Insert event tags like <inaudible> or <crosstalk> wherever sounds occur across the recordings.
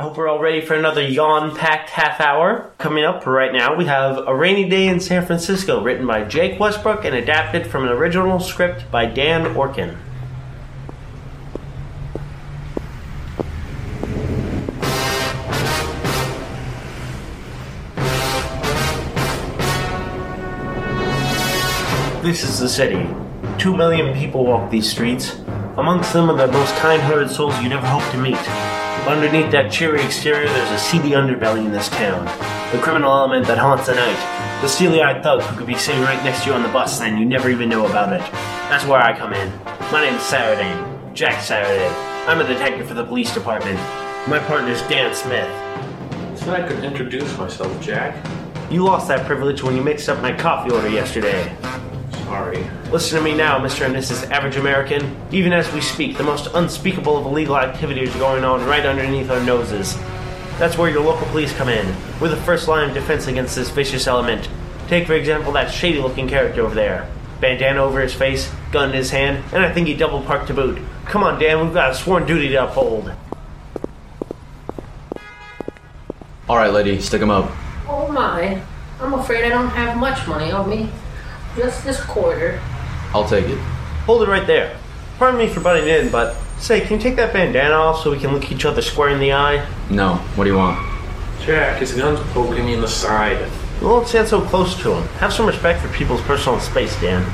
I hope we're all ready for another yawn packed half hour. Coming up right now, we have A Rainy Day in San Francisco, written by Jake Westbrook and adapted from an original script by Dan Orkin. This is the city. Two million people walk these streets. Amongst them are the most kind hearted souls you'd ever hope to meet. Underneath that cheery exterior, there's a seedy underbelly in this town. The criminal element that haunts the night. The steely eyed thug who could be sitting right next to you on the bus and you never even know about it. That's where I come in. My name's Saturday. Jack Saturday. I'm a detective for the police department. My partner's Dan Smith. So I could introduce myself, Jack. You lost that privilege when you mixed up my coffee order yesterday. Sorry. Listen to me now, Mr. and Mrs. Average American. Even as we speak, the most unspeakable of illegal activities are going on right underneath our noses. That's where your local police come in. We're the first line of defense against this vicious element. Take, for example, that shady looking character over there. Bandana over his face, gun in his hand, and I think he double parked to boot. Come on, Dan, we've got a sworn duty to uphold. All right, lady, stick 'em up. Oh my. I'm afraid I don't have much money on me. Just this quarter. I'll take it. Hold it right there. Pardon me for butting in, but say, can you take that bandana off so we can look each other square in the eye? No, what do you want? Jack, his gun's poking me in the side. You won't stand so close to him. Have some respect for people's personal space, Dan.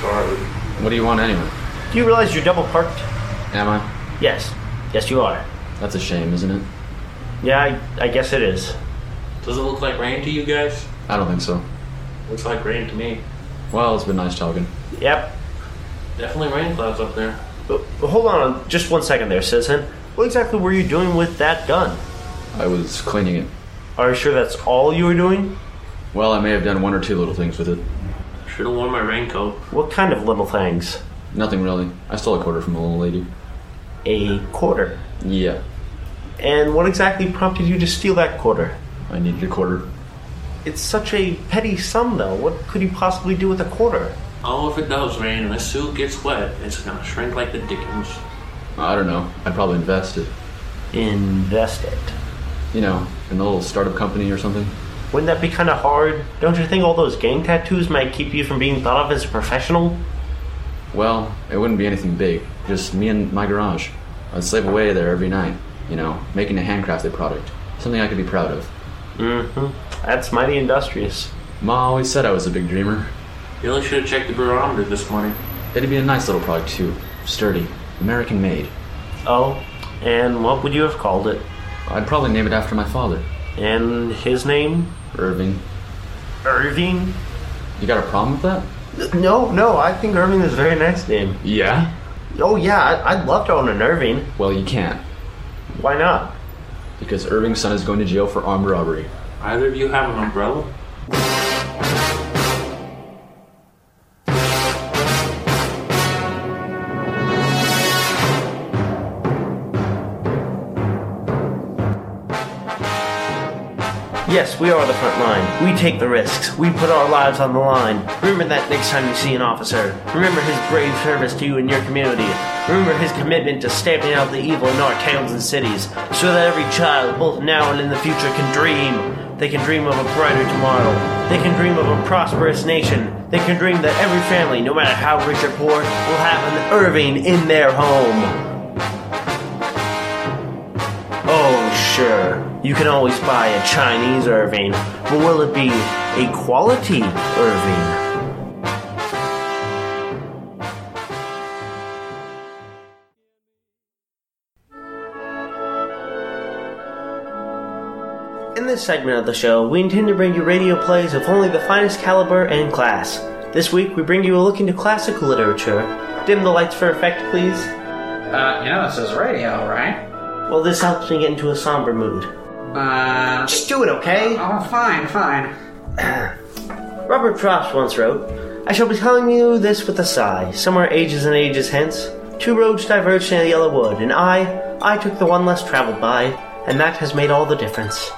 Sorry. What do you want anyway? Do you realize you're double parked? Am I? Yes. Yes, you are. That's a shame, isn't it? Yeah, I, I guess it is. Does it look like rain to you guys? I don't think so. Looks like rain to me. Well, it's been nice talking. Yep. Definitely rain clouds up there. But, but hold on just one second there, citizen. What exactly were you doing with that gun? I was cleaning it. Are you sure that's all you were doing? Well, I may have done one or two little things with it. Should have worn my raincoat. What kind of little things? Nothing really. I stole a quarter from a little lady. A quarter. Yeah, And what exactly prompted you to steal that quarter? I needed a quarter. It's such a petty sum, though. What could you possibly do with a quarter? Oh, if it does rain and the suit gets wet, it's gonna shrink like the dickens. I don't know. I'd probably invest it. Invest it. You know, in a little startup company or something. Wouldn't that be kind of hard? Don't you think all those gang tattoos might keep you from being thought of as a professional? Well, it wouldn't be anything big. Just me and my garage. I'd slave away there every night. You know, making a handcrafted product. Something I could be proud of. Mm-hmm. That's mighty industrious. Ma always said I was a big dreamer. You really should have checked the barometer this morning. It'd be a nice little product too. Sturdy. American made. Oh, and what would you have called it? I'd probably name it after my father. And his name? Irving. Irving? You got a problem with that? No, no, I think Irving is a very nice name. Yeah? Oh, yeah, I- I'd love to own an Irving. Well, you can't. Why not? Because Irving's son is going to jail for armed robbery. Either of you have an umbrella? Yes, we are the front line. We take the risks. We put our lives on the line. Remember that next time you see an officer. Remember his brave service to you and your community. Remember his commitment to stamping out the evil in our towns and cities, so that every child, both now and in the future, can dream. They can dream of a brighter tomorrow. They can dream of a prosperous nation. They can dream that every family, no matter how rich or poor, will have an Irving in their home. Oh, sure. You can always buy a Chinese Irving, but will it be a quality Irving? This segment of the show, we intend to bring you radio plays of only the finest caliber and class. This week, we bring you a look into classical literature. Dim the lights for effect, please. Uh, you know this is radio, right? Well, this helps me get into a somber mood. Uh, Just do it, okay? oh, fine, fine. <clears throat> Robert Frost once wrote, I shall be telling you this with a sigh, somewhere ages and ages hence. Two roads diverged in a yellow wood, and I, I took the one less traveled by, and that has made all the difference.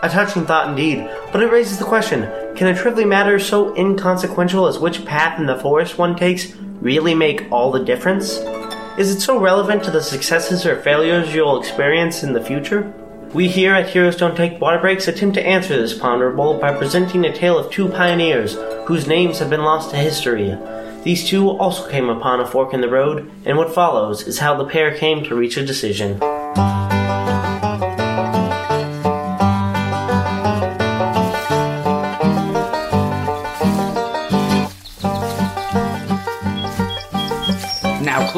A touching thought indeed, but it raises the question can a trivial matter so inconsequential as which path in the forest one takes really make all the difference? Is it so relevant to the successes or failures you'll experience in the future? We here at Heroes Don't Take Water Breaks attempt to answer this ponderable by presenting a tale of two pioneers whose names have been lost to history. These two also came upon a fork in the road, and what follows is how the pair came to reach a decision.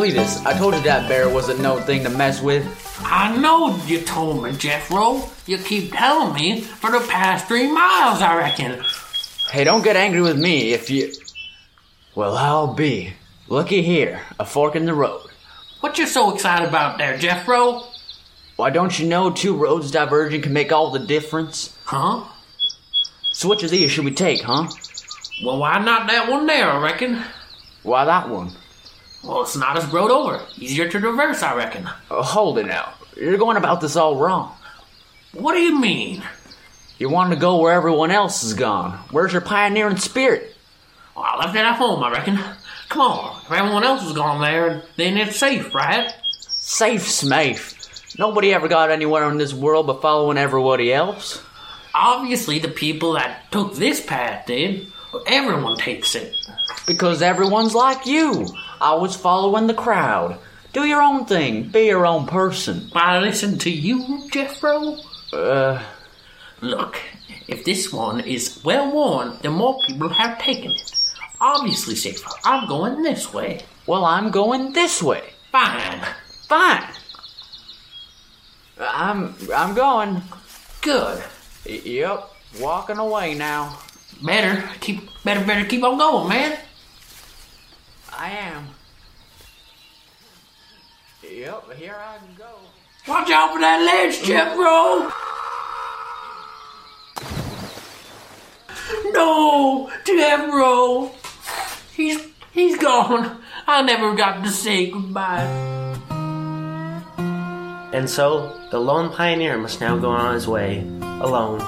Cletus, I told you that bear was a no thing to mess with. I know you told me, Jeffro. You keep telling me for the past three miles, I reckon. Hey, don't get angry with me if you. Well, I'll be. Looky here, a fork in the road. What you so excited about there, Jeffro? Why don't you know two roads diverging can make all the difference? Huh? So which of these should we take, huh? Well, why not that one there, I reckon? Why that one? Well, it's not as broad over. Easier to traverse, I reckon. Oh, hold it now. You're going about this all wrong. What do you mean? You want to go where everyone else has gone. Where's your pioneering spirit? Well, I left it at home, I reckon. Come on, if everyone else has gone there, then it's safe, right? Safe, Smafe. Nobody ever got anywhere in this world but following everybody else. Obviously, the people that took this path did. Everyone takes it. Because everyone's like you, always following the crowd. Do your own thing, be your own person. I listen to you, Jeffro. Uh, Look, if this one is well worn, then more people have taken it. Obviously, safer. I'm going this way. well, I'm going this way. Fine. Fine. I'm I'm going. Good. Yep, walking away now. Better keep. Better, better keep on going, man. I am. Yep, here I go. Watch out for that ledge, Jeffro. No, Jeffro. He's he's gone. I never got to say goodbye. And so, the lone pioneer must now go on his way, alone,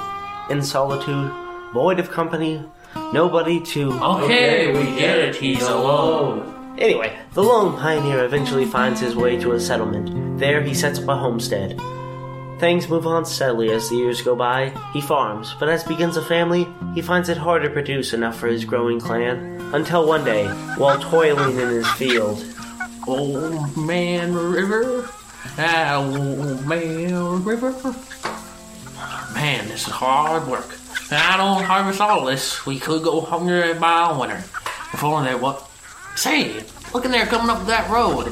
in solitude, void of company, nobody to. Okay, we get it. He's alone. Anyway, the lone pioneer eventually finds his way to a settlement. There, he sets up a homestead. Things move on steadily as the years go by. He farms, but as begins a family, he finds it hard to produce enough for his growing clan. Until one day, while toiling in his field, Old man river. Ah, Old man river. Man, this is hard work. And I don't harvest all this. We could go hungry by all winter. If only there what? Say, look in there coming up that road.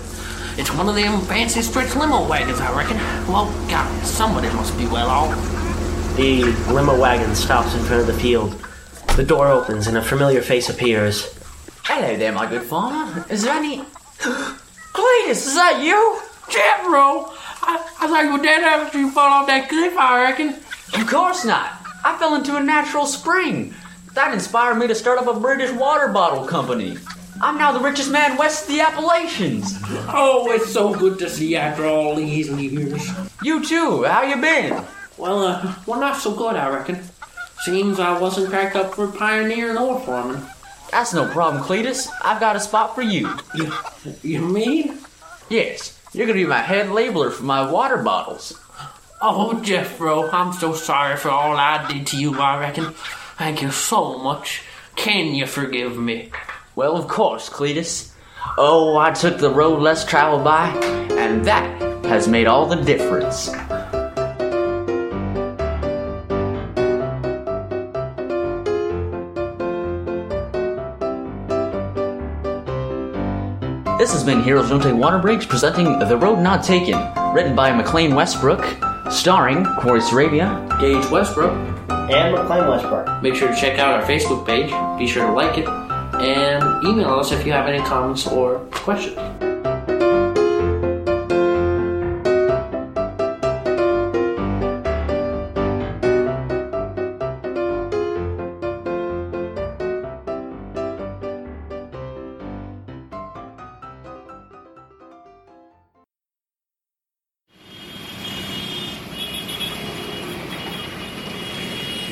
It's one of them fancy stretch limo wagons, I reckon. Well, God, somebody must be well off. the limo wagon stops in front of the field. The door opens and a familiar face appears. Hello there, my good farmer. Is there any. <gasps> Cletus, is that you? Jeffro! I, I thought you were dead after you fall off that cliff, I reckon. Of course not. I fell into a natural spring. That inspired me to start up a British water bottle company. I'm now the richest man west of the Appalachians. Oh, it's so good to see you after all these years. You too. How you been? Well, uh, well, not so good, I reckon. Seems I wasn't cracked up for pioneering or foreman. That's no problem, Cletus. I've got a spot for you. You, you mean? Yes, you're gonna be my head labeler for my water bottles. Oh, Jeffro, I'm so sorry for all I did to you, I reckon. Thank you so much. Can you forgive me? Well, of course, Cletus. Oh, I took the road less traveled by, and that has made all the difference. This has been Heroes Don't Take Water Breaks presenting The Road Not Taken, written by McLean Westbrook, starring Corey Sarabia, Gage Westbrook. And McLean Westbrook. Make sure to check out our Facebook page. Be sure to like it. And email us if you have any comments or questions.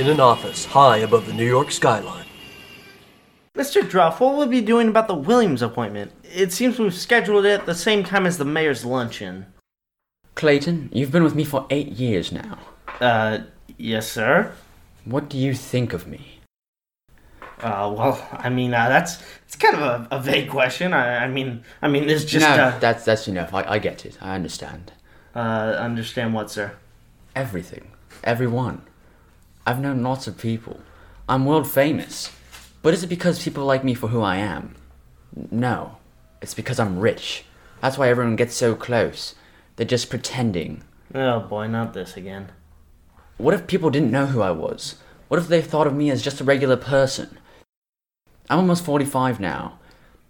In an office high above the New York skyline. Mr. Druff, what will we be doing about the Williams appointment? It seems we've scheduled it at the same time as the mayor's luncheon. Clayton, you've been with me for eight years now. Uh, yes, sir. What do you think of me? Uh, well, I mean, uh, that's it's kind of a, a vague question. I, I mean, I mean, there's just no, uh, that's that's enough. I, I get it. I understand. uh, understand what, sir? Everything. Everyone. I've known lots of people. I'm world famous. But is it because people like me for who I am? No. It's because I'm rich. That's why everyone gets so close. They're just pretending. Oh boy, not this again. What if people didn't know who I was? What if they thought of me as just a regular person? I'm almost 45 now.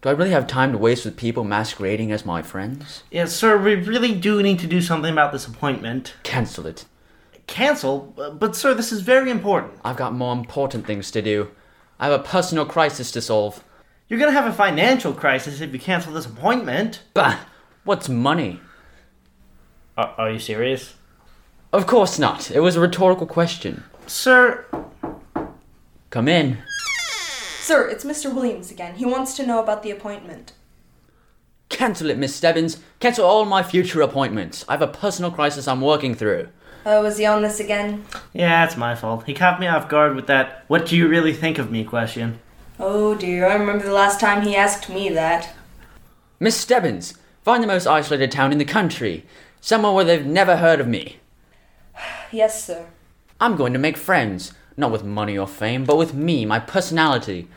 Do I really have time to waste with people masquerading as my friends? Yes, sir. We really do need to do something about this appointment. Cancel it. Cancel, Uh, but sir, this is very important. I've got more important things to do. I have a personal crisis to solve. You're gonna have a financial crisis if you cancel this appointment. Bah! What's money? Are, are you serious, Of course not. It was a rhetorical question. sir? Come in. Sir, it's Mr. Williams again. He wants to know about the appointment. Cancel it, Miss Stebbins. Cancel all my future appointments. I have a personal crisis I'm working through. Oh, is he on this again? Yeah, it's my fault. He caught me off guard with that "What do you really think of me?" question. Oh dear, I remember the last time he asked me that. Miss Stebbins, find the most isolated town in the country. Somewhere where they've never heard of me. <sighs> Yes, sir. I'm going to make friends. Not with money or fame, but with me, my personality.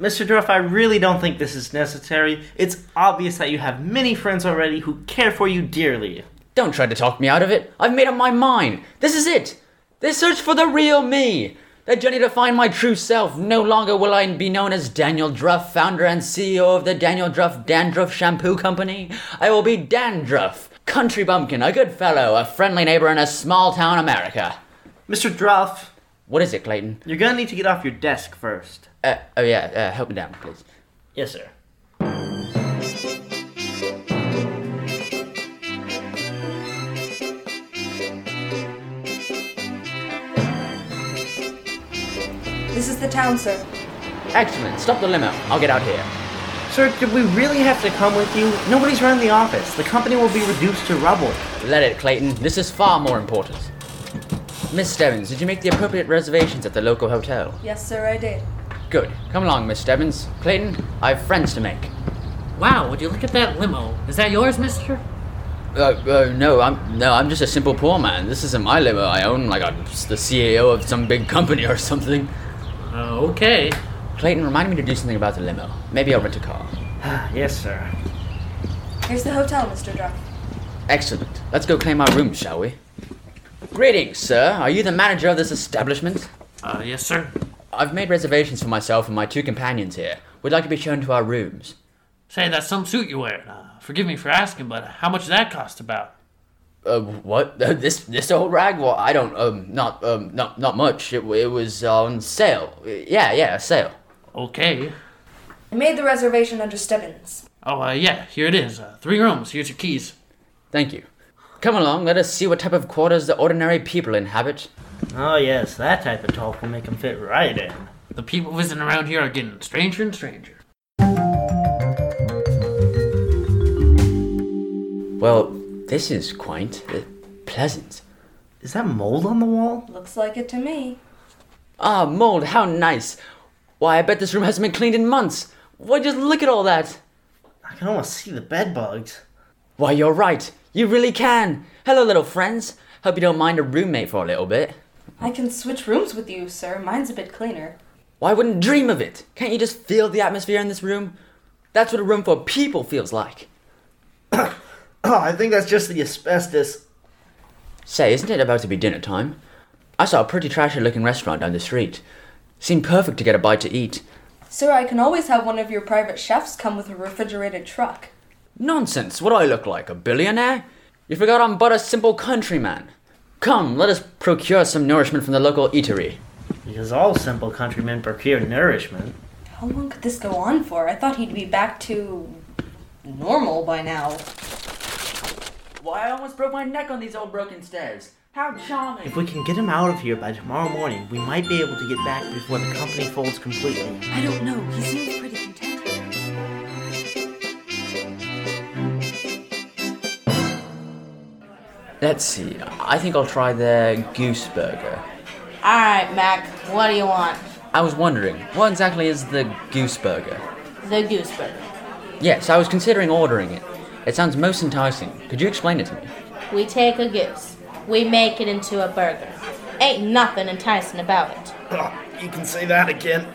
Mr. Druff, I really don't think this is necessary. It's obvious that you have many friends already who care for you dearly. Don't try to talk me out of it. I've made up my mind. This is it. They search for the real me. The journey to find my true self. No longer will I be known as Daniel Druff, founder and CEO of the Daniel Druff Dandruff Shampoo Company. I will be Dandruff, country bumpkin, a good fellow, a friendly neighbor in a small town America. Mr. Druff, What is it, Clayton? you're gonna need to get off your desk first. Uh, oh yeah, uh, help me down, please. Yes, sir. The town, sir. Excellent. Stop the limo. I'll get out here. Sir, did we really have to come with you? Nobody's running the office. The company will be reduced to rubble. Let it, Clayton. This is far more important. Miss Stebbins, did you make the appropriate reservations at the local hotel? Yes, sir, I did. Good. Come along, Miss Stebbins. Clayton, I have friends to make. Wow, would you look at that limo? Is that yours, mister? Uh, uh, no, I'm no, I'm just a simple poor man. This isn't my limo. I own like I'm the CEO of some big company or something. Uh, okay. Clayton, remind me to do something about the limo. Maybe I'll rent a car. <sighs> yes, sir. Here's the hotel, Mr. Druff. Excellent. Let's go claim our rooms, shall we? Greetings, sir. Are you the manager of this establishment? Uh, yes, sir. I've made reservations for myself and my two companions here. We'd like to be shown to our rooms. Say, that's some suit you wear. Uh, forgive me for asking, but how much does that cost about? Uh, what? <laughs> this this old rag? Well, I don't um not um not not much. It, it was on sale. Yeah, yeah, sale. Okay. I made the reservation under Stebbins. Oh, uh, yeah, here it is. Uh, three rooms. Here's your keys. Thank you. Come along, let us see what type of quarters the ordinary people inhabit. Oh, yes, that type of talk will make them fit right in. The people visiting around here are getting stranger and stranger. Well, this is quaint, uh, pleasant. Is that mold on the wall? Looks like it to me. Ah, mold, how nice. Why, I bet this room hasn't been cleaned in months. Why, just look at all that. I can almost see the bed bugs. Why, you're right. You really can. Hello, little friends. Hope you don't mind a roommate for a little bit. I can switch rooms with you, sir. Mine's a bit cleaner. Why wouldn't dream of it? Can't you just feel the atmosphere in this room? That's what a room for people feels like. <coughs> Oh, <clears throat> I think that's just the asbestos. Say, isn't it about to be dinner time? I saw a pretty trashy looking restaurant down the street. Seemed perfect to get a bite to eat. Sir, I can always have one of your private chefs come with a refrigerated truck. Nonsense, what do I look like? A billionaire? You forgot I'm but a simple countryman. Come, let us procure some nourishment from the local eatery. Because all simple countrymen procure nourishment. How long could this go on for? I thought he'd be back to normal by now. Well, I almost broke my neck on these old broken stairs. How charming. If we can get him out of here by tomorrow morning, we might be able to get back before the company folds completely. I don't know. He seems pretty content. Let's see. I think I'll try the goose burger. Alright, Mac. What do you want? I was wondering, what exactly is the goose burger? The goose burger. Yes, I was considering ordering it. It sounds most enticing. Could you explain it to me? We take a goose, we make it into a burger. Ain't nothing enticing about it. Oh, you can say that again.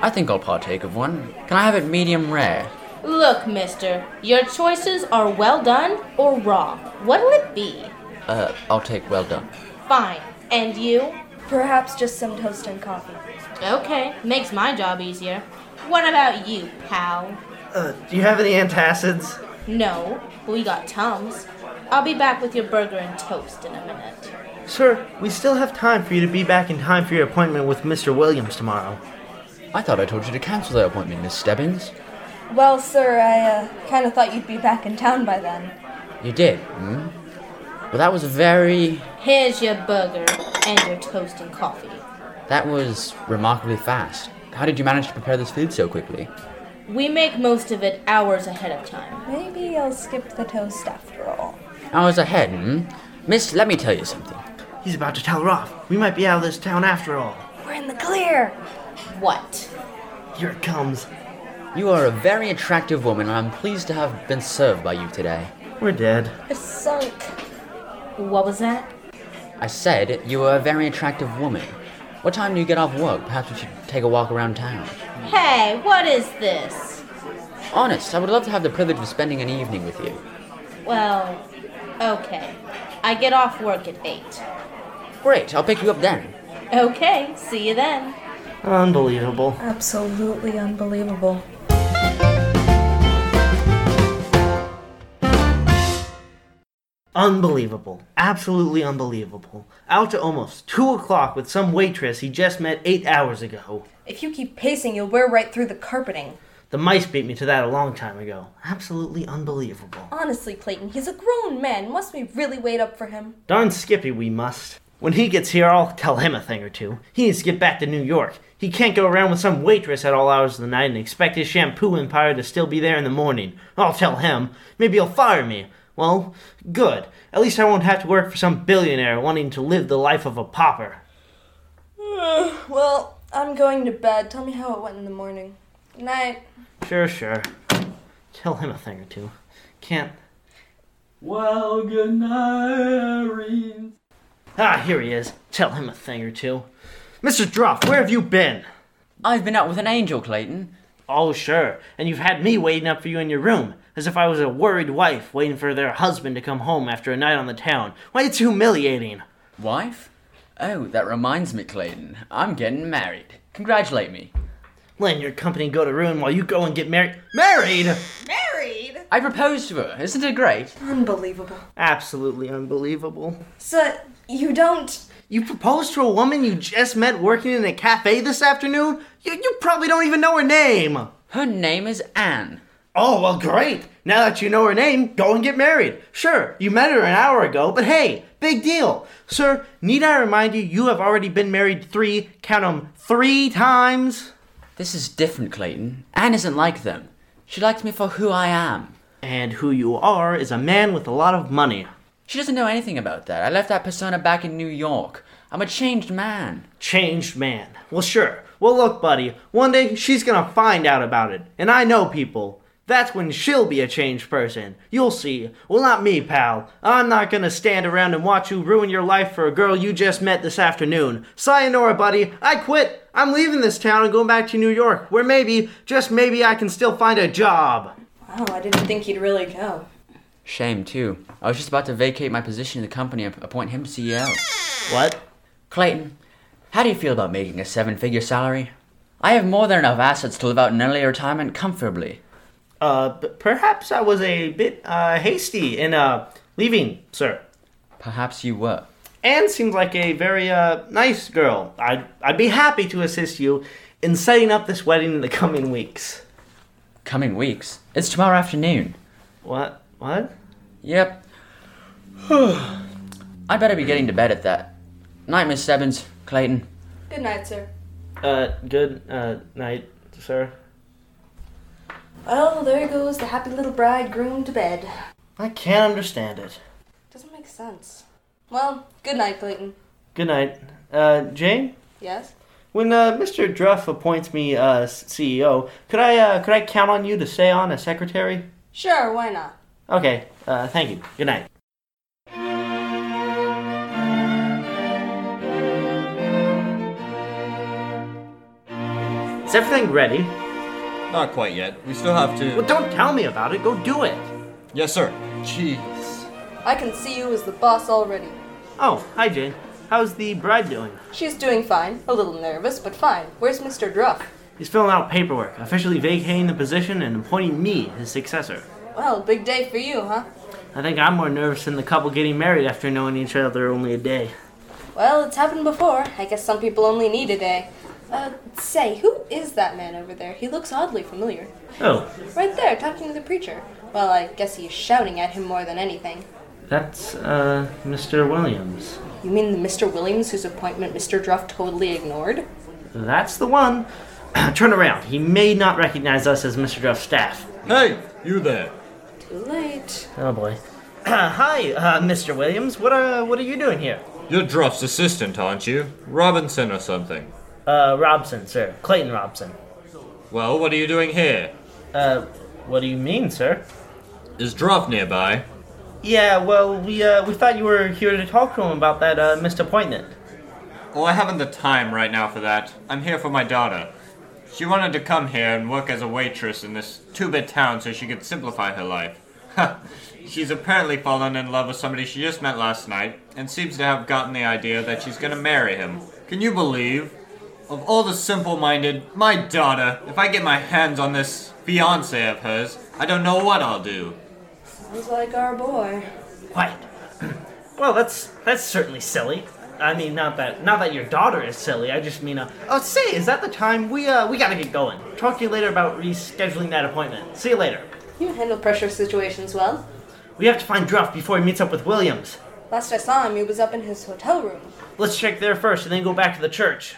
I think I'll partake of one. Can I have it medium rare? Look, mister, your choices are well done or raw. What'll it be? Uh, I'll take well done. Fine. And you? Perhaps just some toast and coffee. Okay, makes my job easier. What about you, pal? Uh, do you have any antacids? No, but we got Tums. I'll be back with your burger and toast in a minute. Sir, we still have time for you to be back in time for your appointment with Mr. Williams tomorrow. I thought I told you to cancel that appointment, Miss Stebbins. Well, sir, I uh, kind of thought you'd be back in town by then. You did, hmm? Well, that was very. Here's your burger and your toast and coffee. That was remarkably fast. How did you manage to prepare this food so quickly? We make most of it hours ahead of time. Maybe I'll skip the toast after all. Hours ahead, hmm? Miss, let me tell you something. He's about to tell her off. We might be out of this town after all. We're in the clear. What? Here it comes. You are a very attractive woman, and I'm pleased to have been served by you today. We're dead. It's sunk. What was that? I said you are a very attractive woman. What time do you get off work? Perhaps we should take a walk around town. Hey, what is this? Honest, I would love to have the privilege of spending an evening with you. Well, okay. I get off work at 8. Great, I'll pick you up then. Okay, see you then. Unbelievable. Absolutely unbelievable. Unbelievable. Absolutely unbelievable. Out to almost 2 o'clock with some waitress he just met 8 hours ago. If you keep pacing, you'll wear right through the carpeting. The mice beat me to that a long time ago. Absolutely unbelievable. Honestly, Clayton, he's a grown man. Must we really wait up for him? Darn Skippy, we must. When he gets here, I'll tell him a thing or two. He needs to get back to New York. He can't go around with some waitress at all hours of the night and expect his shampoo empire to still be there in the morning. I'll tell him. Maybe he'll fire me. Well, good. At least I won't have to work for some billionaire wanting to live the life of a pauper. <sighs> well, I'm going to bed. Tell me how it went in the morning. Good night. Sure, sure. Tell him a thing or two. Can't. Well, good night, Irene. Ah, here he is. Tell him a thing or two. Mr. Druff, where have you been? I've been out with an angel, Clayton. Oh, sure. And you've had me waiting up for you in your room, as if I was a worried wife waiting for their husband to come home after a night on the town. Why, it's humiliating. Wife? Oh, that reminds me, Clayton. I'm getting married. Congratulate me. Letting your company go to ruin while you go and get married. Married? Married? I proposed to her. Isn't it great? Unbelievable. Absolutely unbelievable. So, you don't. You proposed to a woman you just met working in a cafe this afternoon? You, you probably don't even know her name. Her name is Anne. Oh, well, great. Now that you know her name, go and get married. Sure, you met her an hour ago, but hey, big deal. Sir, need I remind you, you have already been married three, count 'em, three times? This is different, Clayton. Anne isn't like them. She likes me for who I am. And who you are is a man with a lot of money. She doesn't know anything about that. I left that persona back in New York. I'm a changed man. Changed man. Well, sure. Well, look, buddy, one day she's gonna find out about it. And I know people. That's when she'll be a changed person. You'll see. Well, not me, pal. I'm not gonna stand around and watch you ruin your life for a girl you just met this afternoon. Sayonara, buddy. I quit. I'm leaving this town and going back to New York, where maybe, just maybe, I can still find a job. Wow, I didn't think he'd really go. Shame, too. I was just about to vacate my position in the company and appoint him CEO. What? Clayton, how do you feel about making a seven figure salary? I have more than enough assets to live out an early retirement comfortably. Uh, p- perhaps I was a bit, uh, hasty in, uh, leaving, sir. Perhaps you were. Anne seems like a very uh, nice girl. I'd, I'd be happy to assist you in setting up this wedding in the coming weeks. Coming weeks. It's tomorrow afternoon. What? What? Yep. <sighs> I better be getting to bed at that. Night, Miss Stebbins, Clayton. Good night, sir. Uh, good uh, night, sir. Well, there goes the happy little bridegroom to bed. I can't understand it. Doesn't make sense. Well, good night, Clayton. Good night. Uh, Jane? Yes? When uh, Mr. Druff appoints me uh, CEO, could I uh, could I count on you to stay on as secretary? Sure, why not? Okay. Uh, thank you. Good night. Is everything ready? Not quite yet. We still have to. Well, don't tell me about it. Go do it. Yes, sir. Jeez. I can see you as the boss already. Oh, hi, Jane. How's the bride doing? She's doing fine. A little nervous, but fine. Where's Mr. Druff? He's filling out paperwork, officially vacating the position and appointing me his successor. Well, big day for you, huh? I think I'm more nervous than the couple getting married after knowing each other only a day. Well, it's happened before. I guess some people only need a day. Uh, say, who is that man over there? He looks oddly familiar. Oh, Right there, talking to the preacher. Well, I guess he's shouting at him more than anything. that's, uh, Mr. Williams. You mean the Mr. Williams whose appointment Mr. Druff totally ignored? That's the one. <clears throat> Turn around. He may not recognize us as Mr. Druff's staff. Hey, you there. Too late. Oh boy. <clears throat> Hi, uh, Mr. Williams. What uh, what are you doing here? You're Druff's assistant, aren't you? Robinson or something. Uh, Robson, sir. Clayton Robson. Well, what are you doing here? Uh, what do you mean, sir? Is Druff nearby? Yeah, well, we uh, we thought you were here to talk to him about that uh, missed appointment. Well, I haven't the time right now for that. I'm here for my daughter. She wanted to come here and work as a waitress in this two-bit town so she could simplify her life. <laughs> she's apparently fallen in love with somebody she just met last night and seems to have gotten the idea that she's gonna marry him. Can you believe? Of all the simple-minded, my daughter, if I get my hands on this fiance of hers, I don't know what I'll do. Sounds like our boy. Quiet. <clears throat> well, that's that's certainly silly. I mean, not that not that your daughter is silly. I just mean, uh, oh, say, is that the time? We uh, we gotta get going. Talk to you later about rescheduling that appointment. See you later. You handle pressure situations well. We have to find Druff before he meets up with Williams. Last I saw him, he was up in his hotel room. Let's check there first and then go back to the church.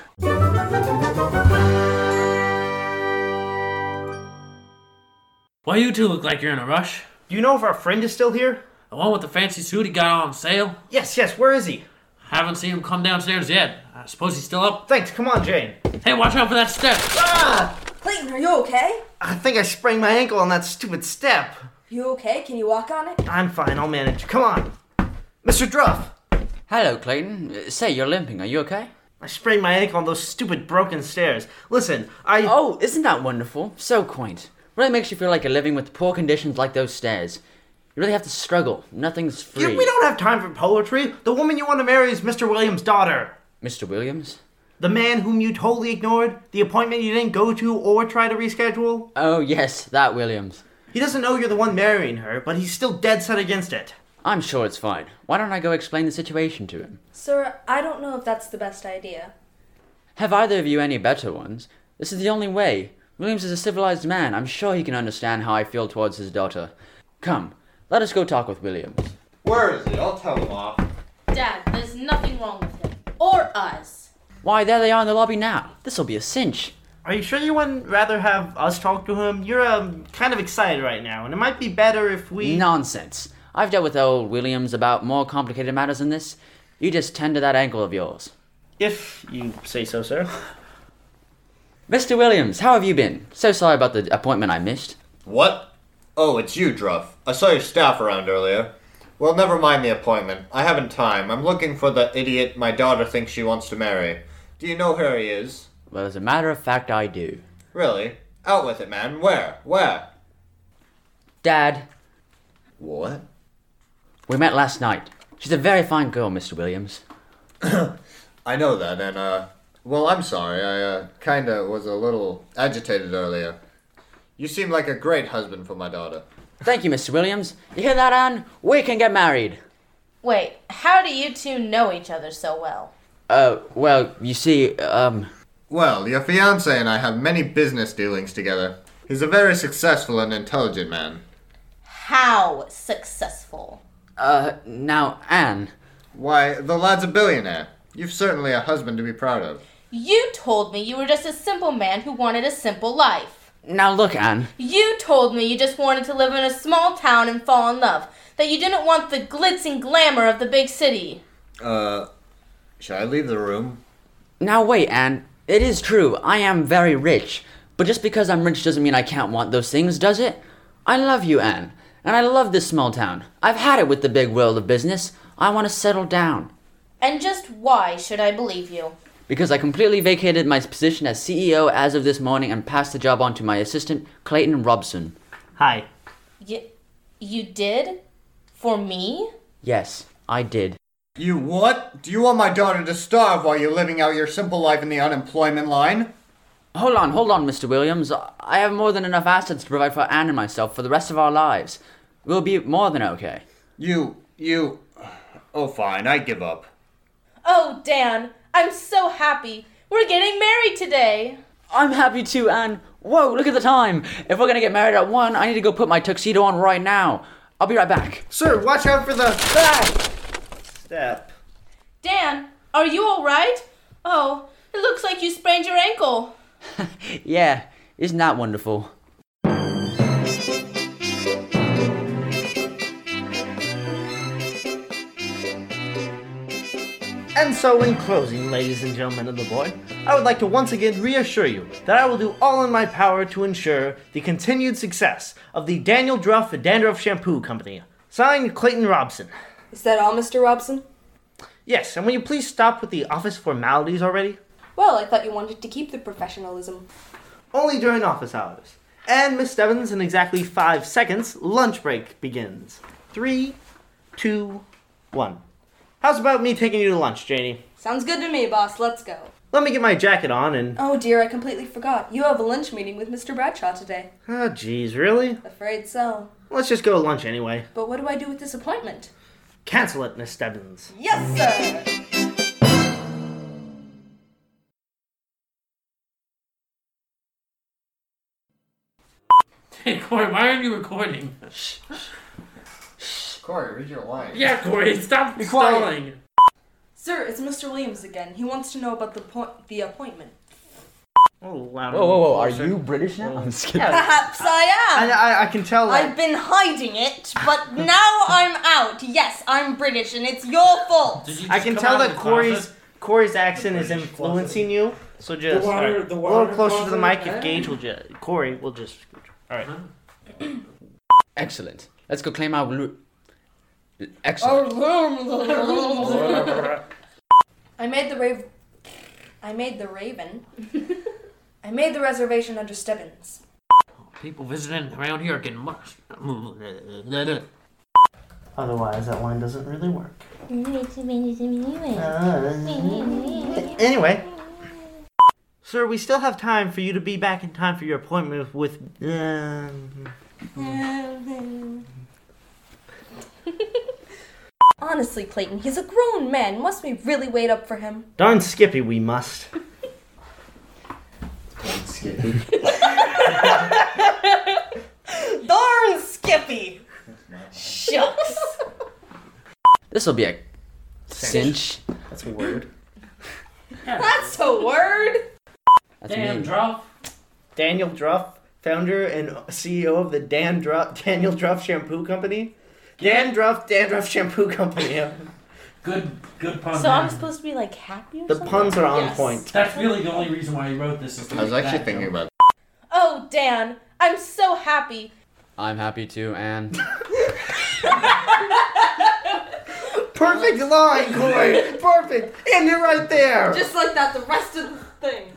Why you two look like you're in a rush? Do you know if our friend is still here? The one with the fancy suit he got on sale? Yes, yes, where is he? Haven't seen him come downstairs yet. I suppose he's still up. Thanks, come on, Jane. Hey, watch out for that step. Ah! Clayton, are you okay? I think I sprained my ankle on that stupid step. You okay? Can you walk on it? I'm fine, I'll manage. Come on. Mr. Druff! Hello, Clayton. Uh, Say, you're limping. Are you okay? I sprained my ankle on those stupid broken stairs. Listen, I. Oh, isn't that wonderful? So quaint. Really makes you feel like you're living with poor conditions like those stairs. You really have to struggle. Nothing's free. Yeah, we don't have time for poetry. The woman you want to marry is Mr. Williams' daughter. Mr. Williams? The man whom you totally ignored, the appointment you didn't go to or try to reschedule. Oh, yes, that Williams. He doesn't know you're the one marrying her, but he's still dead set against it. I'm sure it's fine. Why don't I go explain the situation to him? Sir, I don't know if that's the best idea. Have either of you any better ones? This is the only way. Williams is a civilized man. I'm sure he can understand how I feel towards his daughter. Come, let us go talk with Williams. Where is he? I'll tell him off. Dad, there's nothing wrong with him. Or us. Why, there they are in the lobby now. This'll be a cinch. Are you sure you wouldn't rather have us talk to him? You're um, kind of excited right now, and it might be better if we. Nonsense. I've dealt with old Williams about more complicated matters than this. You just tend to that ankle of yours. If you say so, sir. Mr. Williams, how have you been? So sorry about the appointment I missed. What? Oh, it's you, Druff. I saw your staff around earlier. Well, never mind the appointment. I haven't time. I'm looking for the idiot my daughter thinks she wants to marry. Do you know where he is? Well, as a matter of fact, I do. Really? Out with it, man. Where? Where? Dad, What? We met last night. She's a very fine girl, Mr. Williams. <clears throat> I know that, and, uh, well, I'm sorry. I, uh, kinda was a little agitated earlier. You seem like a great husband for my daughter. Thank you, Mr. Williams. You hear that, Anne? We can get married. Wait, how do you two know each other so well? Uh, well, you see, um, Well, your fiance and I have many business dealings together. He's a very successful and intelligent man. How successful? Uh, now, Anne. Why, the lad's a billionaire. You've certainly a husband to be proud of. You told me you were just a simple man who wanted a simple life. Now look, Anne. You told me you just wanted to live in a small town and fall in love. that you didn't want the glitz and glamour of the big city. Uh, should I leave the room? Now wait, Anne. It is true, I am very rich. But just because I'm rich doesn't mean I can't want those things, does it? I love you, Anne. And I love this small town. I've had it with the big world of business. I want to settle down. And just why should I believe you? Because I completely vacated my position as CEO as of this morning and passed the job on to my assistant, Clayton Robson. Hi. You, you did? For me? Yes, I did. You what? Do you want my daughter to starve while you're living out your simple life in the unemployment line? Hold on, hold on, Mr. Williams. I have more than enough assets to provide for Anne and myself for the rest of our lives. We'll be more than okay. You, you. Oh, fine, I give up. Oh, Dan, I'm so happy. We're getting married today. I'm happy too, Anne. Whoa, look at the time. If we're gonna get married at one, I need to go put my tuxedo on right now. I'll be right back. Sir, watch out for the back step. Dan, are you alright? Oh, it looks like you sprained your ankle. <laughs> yeah, isn't that wonderful? So, in closing, ladies and gentlemen of the board, I would like to once again reassure you that I will do all in my power to ensure the continued success of the Daniel Druff and Dandruff Shampoo Company. Signed, Clayton Robson. Is that all, Mr. Robson? Yes, and will you please stop with the office formalities already? Well, I thought you wanted to keep the professionalism. Only during office hours. And Miss Stebbins, in exactly five seconds, lunch break begins. Three, two, one. How's about me taking you to lunch, Janie? Sounds good to me, boss. Let's go. Let me get my jacket on and. Oh dear, I completely forgot. You have a lunch meeting with Mr. Bradshaw today. Ah, oh, jeez, really? Afraid so. Let's just go to lunch anyway. But what do I do with this appointment? Cancel it, Miss Stebbins. Yes, sir! Hey, Corey, why aren't you recording? Corey, read your line. Yeah, Corey, stop quiet. stalling. Sir, it's Mr. Williams again. He wants to know about the po- the appointment. Oh, loud. Whoa, whoa, whoa, are you British now? I'm just kidding. <laughs> Perhaps I am. I, I, I can tell that. I've been hiding it, but now I'm out. Yes, I'm British, and it's your fault. Did you I just can come tell out of that the Corey's closet? Corey's accent is influencing you. So just The water- alright, the a water little closer to the closet, mic. If? Gage will just Corey will just. All right. Excellent. Let's go claim our. Lu- Excellent. <laughs> I made the rave. I made the Raven. I made the reservation under Stebbins. People visiting around here are getting much. Otherwise, that line doesn't really work. Anyway, sir, we still have time for you to be back in time for your appointment with. Um, <laughs> <laughs> Honestly, Clayton, he's a grown man. Must we really wait up for him? darn Skippy, we must. Darn <laughs> Skippy! Darn Skippy! Shucks. This will be a cinch. That's a word. That's a word. That's Damn, me. drop. Daniel Druff, founder and CEO of the Dan Druff, Daniel Druff Shampoo Company. Dan Druff, Dandruff Shampoo Company. <laughs> Good, good pun. So I'm man. supposed to be like happy or The something? puns are on Yes. point. That's really the only reason why he wrote this. Is to I was make actually that thinking joke. about. Oh, Dan, I'm so happy. I'm happy too, Anne. <laughs> <laughs> Perfect line, Corey. Perfect. And you're right there. Just like that, the rest of the thing.